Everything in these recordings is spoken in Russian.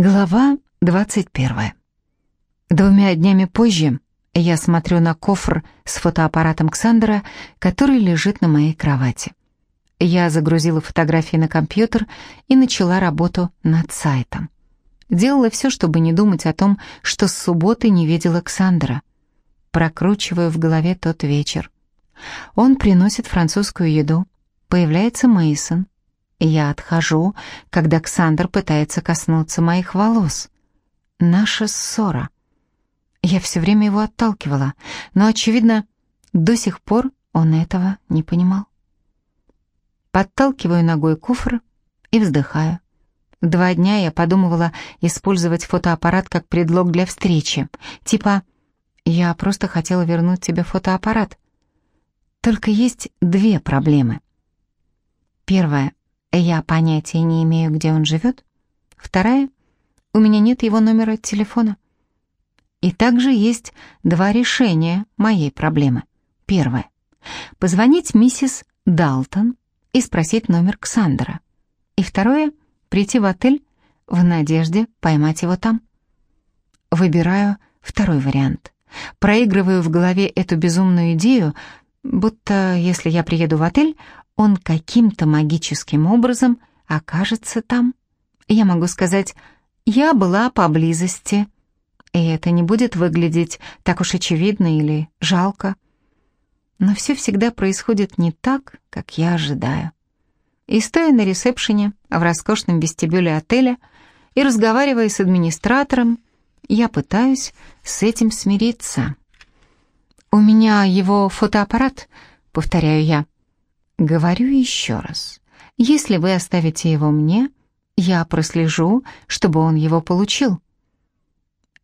Глава 21. Двумя днями позже я смотрю на кофр с фотоаппаратом Ксандера, который лежит на моей кровати. Я загрузила фотографии на компьютер и начала работу над сайтом. Делала все, чтобы не думать о том, что с субботы не видела Ксандера. Прокручиваю в голове тот вечер. Он приносит французскую еду. Появляется Мейсон. Я отхожу, когда Ксандр пытается коснуться моих волос. Наша ссора. Я все время его отталкивала, но, очевидно, до сих пор он этого не понимал. Подталкиваю ногой куфр и вздыхаю. Два дня я подумывала использовать фотоаппарат как предлог для встречи. Типа, я просто хотела вернуть тебе фотоаппарат. Только есть две проблемы. Первая. Я понятия не имею, где он живет. Вторая, у меня нет его номера телефона. И также есть два решения моей проблемы. Первое. Позвонить миссис Далтон и спросить номер Ксандера. И второе. Прийти в отель в надежде поймать его там. Выбираю второй вариант. Проигрываю в голове эту безумную идею, будто если я приеду в отель, он каким-то магическим образом окажется там. Я могу сказать, я была поблизости, и это не будет выглядеть так уж очевидно или жалко. Но все всегда происходит не так, как я ожидаю. И стоя на ресепшене в роскошном вестибюле отеля и разговаривая с администратором, я пытаюсь с этим смириться. «У меня его фотоаппарат», — повторяю я. Говорю еще раз. Если вы оставите его мне, я прослежу, чтобы он его получил.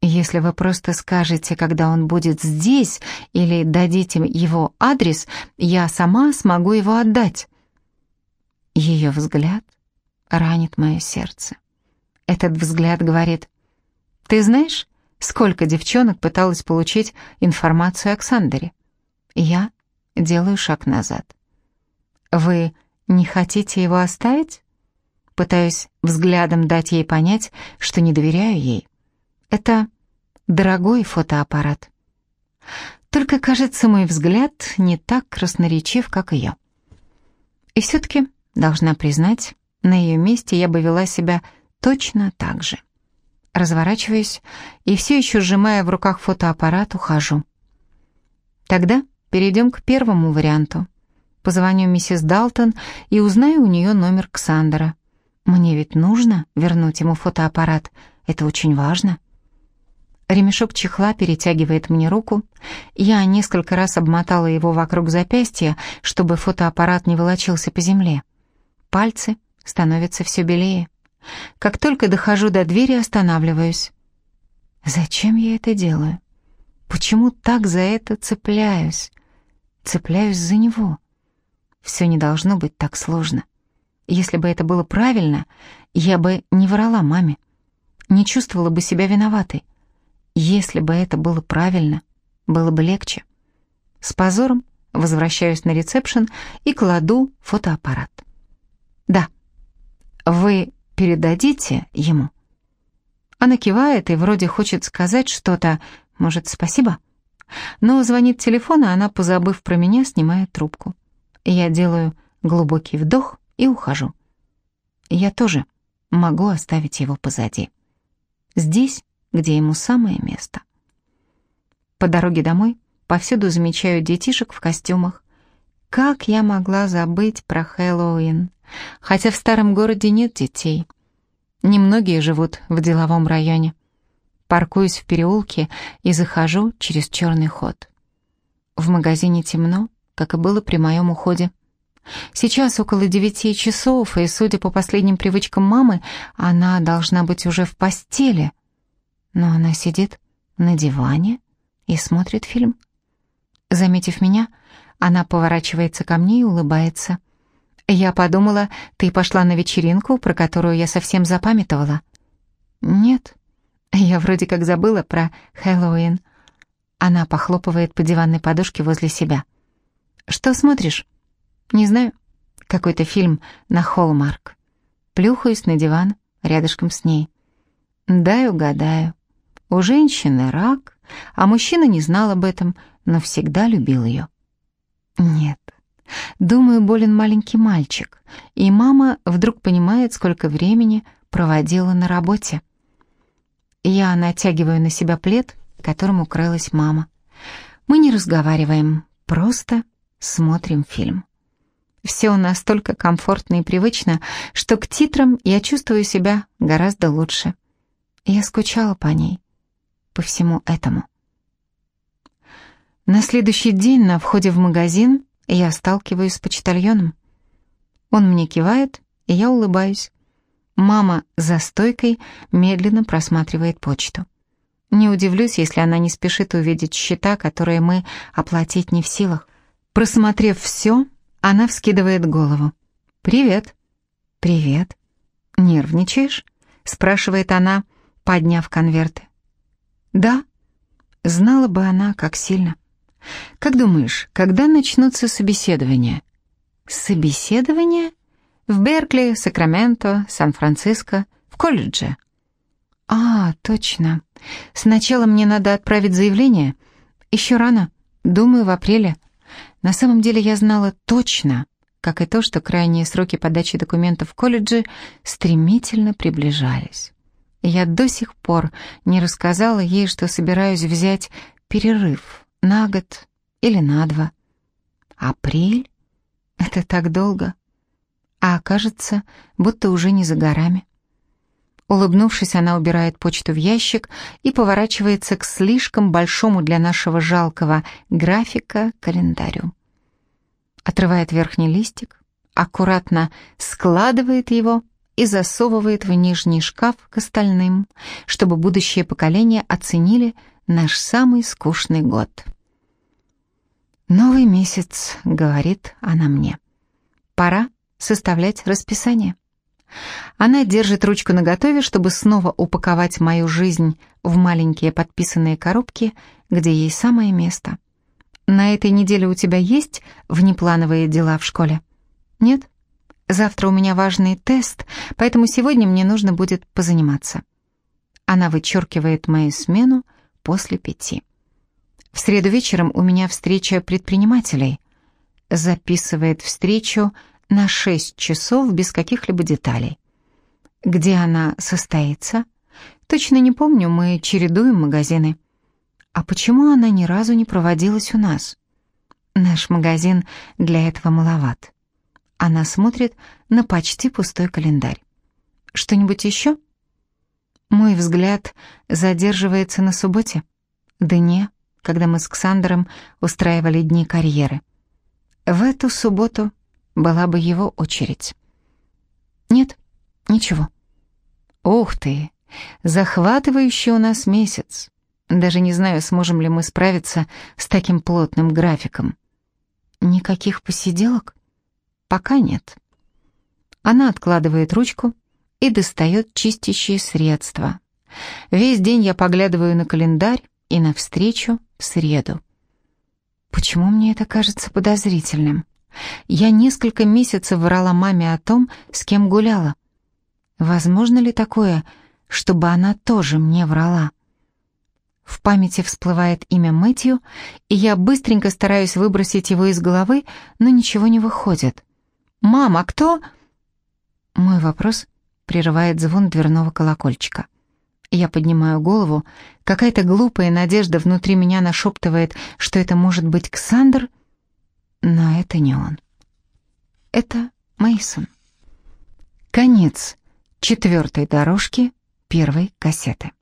Если вы просто скажете, когда он будет здесь, или дадите его адрес, я сама смогу его отдать. Ее взгляд ранит мое сердце. Этот взгляд говорит, «Ты знаешь, сколько девчонок пыталась получить информацию о Ксандере?» Я делаю шаг назад. «Вы не хотите его оставить?» Пытаюсь взглядом дать ей понять, что не доверяю ей. Это дорогой фотоаппарат. Только, кажется, мой взгляд не так красноречив, как ее. И все-таки, должна признать, на ее месте я бы вела себя точно так же. Разворачиваюсь и все еще сжимая в руках фотоаппарат, ухожу. Тогда перейдем к первому варианту. Позвоню миссис Далтон и узнаю у нее номер Ксандера. Мне ведь нужно вернуть ему фотоаппарат. Это очень важно. Ремешок чехла перетягивает мне руку. Я несколько раз обмотала его вокруг запястья, чтобы фотоаппарат не волочился по земле. Пальцы становятся все белее. Как только дохожу до двери, останавливаюсь. Зачем я это делаю? Почему так за это цепляюсь? Цепляюсь за него. Все не должно быть так сложно. Если бы это было правильно, я бы не врала маме, не чувствовала бы себя виноватой. Если бы это было правильно, было бы легче. С позором возвращаюсь на ресепшн и кладу фотоаппарат. «Да, вы передадите ему?» Она кивает и вроде хочет сказать что-то, может, спасибо? Но звонит телефон, и она, позабыв про меня, снимает трубку. Я делаю глубокий вдох и ухожу. Я тоже могу оставить его позади. Здесь, где ему самое место. По дороге домой повсюду замечаю детишек в костюмах. Как я могла забыть про Хэллоуин? Хотя в старом городе нет детей. Немногие живут в деловом районе. Паркуюсь в переулке и захожу через черный ход. В магазине темно, как и было при моем уходе. Сейчас около девяти часов, и, судя по последним привычкам мамы, она должна быть уже в постели. Но она сидит на диване и смотрит фильм. Заметив меня, она поворачивается ко мне и улыбается. «Я подумала, ты пошла на вечеринку, про которую я совсем запамятовала». «Нет, я вроде как забыла про Хэллоуин». Она похлопывает по диванной подушке возле себя. «Что смотришь?» «Не знаю. Какой-то фильм на Холмарк». Плюхаюсь на диван рядышком с ней. Дай угадаю. У женщины рак, а мужчина не знал об этом, но всегда любил ее. Нет. Думаю, болен маленький мальчик, и мама вдруг понимает, сколько времени проводила на работе. Я натягиваю на себя плед, которым укрылась мама. Мы не разговариваем, просто смотрим фильм. Все настолько комфортно и привычно, что к титрам я чувствую себя гораздо лучше. Я скучала по ней, по всему этому. На следующий день на входе в магазин я сталкиваюсь с почтальоном. Он мне кивает, и я улыбаюсь. Мама за стойкой медленно просматривает почту. Не удивлюсь, если она не спешит увидеть счета, которые мы оплатить не в силах. Просмотрев все, она вскидывает голову. «Привет». «Привет». «Нервничаешь?» — спрашивает она, подняв конверты. «Да». Знала бы она, как сильно. «Как думаешь, когда начнутся собеседования?» «Собеседования?» «В Беркли, Сакраменто, Сан-Франциско, в колледже». «А, точно. Сначала мне надо отправить заявление. Еще рано. Думаю, в апреле. На самом деле я знала точно, как и то, что крайние сроки подачи документов в колледже стремительно приближались. Я до сих пор не рассказала ей, что собираюсь взять перерыв на год или на два. Апрель? Это так долго. А окажется, будто уже не за горами. Улыбнувшись, она убирает почту в ящик и поворачивается к слишком большому для нашего жалкого графика календарю. Отрывает верхний листик, аккуратно складывает его и засовывает в нижний шкаф к остальным, чтобы будущее поколение оценили наш самый скучный год. «Новый месяц», — говорит она мне. «Пора составлять расписание». Она держит ручку наготове, чтобы снова упаковать мою жизнь в маленькие подписанные коробки, где ей самое место. На этой неделе у тебя есть внеплановые дела в школе? Нет? Завтра у меня важный тест, поэтому сегодня мне нужно будет позаниматься. Она вычеркивает мою смену после пяти. В среду вечером у меня встреча предпринимателей. Записывает встречу на 6 часов без каких-либо деталей. Где она состоится? Точно не помню, мы чередуем магазины. А почему она ни разу не проводилась у нас? Наш магазин для этого маловат. Она смотрит на почти пустой календарь. Что-нибудь еще? Мой взгляд задерживается на субботе, дне, когда мы с Ксандером устраивали дни карьеры. В эту субботу была бы его очередь. Нет, ничего. Ух ты, захватывающий у нас месяц. Даже не знаю, сможем ли мы справиться с таким плотным графиком. Никаких посиделок? Пока нет. Она откладывает ручку и достает чистящие средства. Весь день я поглядываю на календарь и на встречу в среду. Почему мне это кажется подозрительным? Я несколько месяцев врала маме о том, с кем гуляла. Возможно ли такое, чтобы она тоже мне врала? В памяти всплывает имя Мэтью, и я быстренько стараюсь выбросить его из головы, но ничего не выходит. «Мам, а кто?» Мой вопрос прерывает звон дверного колокольчика. Я поднимаю голову, какая-то глупая надежда внутри меня нашептывает, что это может быть Ксандр — но это не он. Это Мейсон. Конец четвертой дорожки первой кассеты.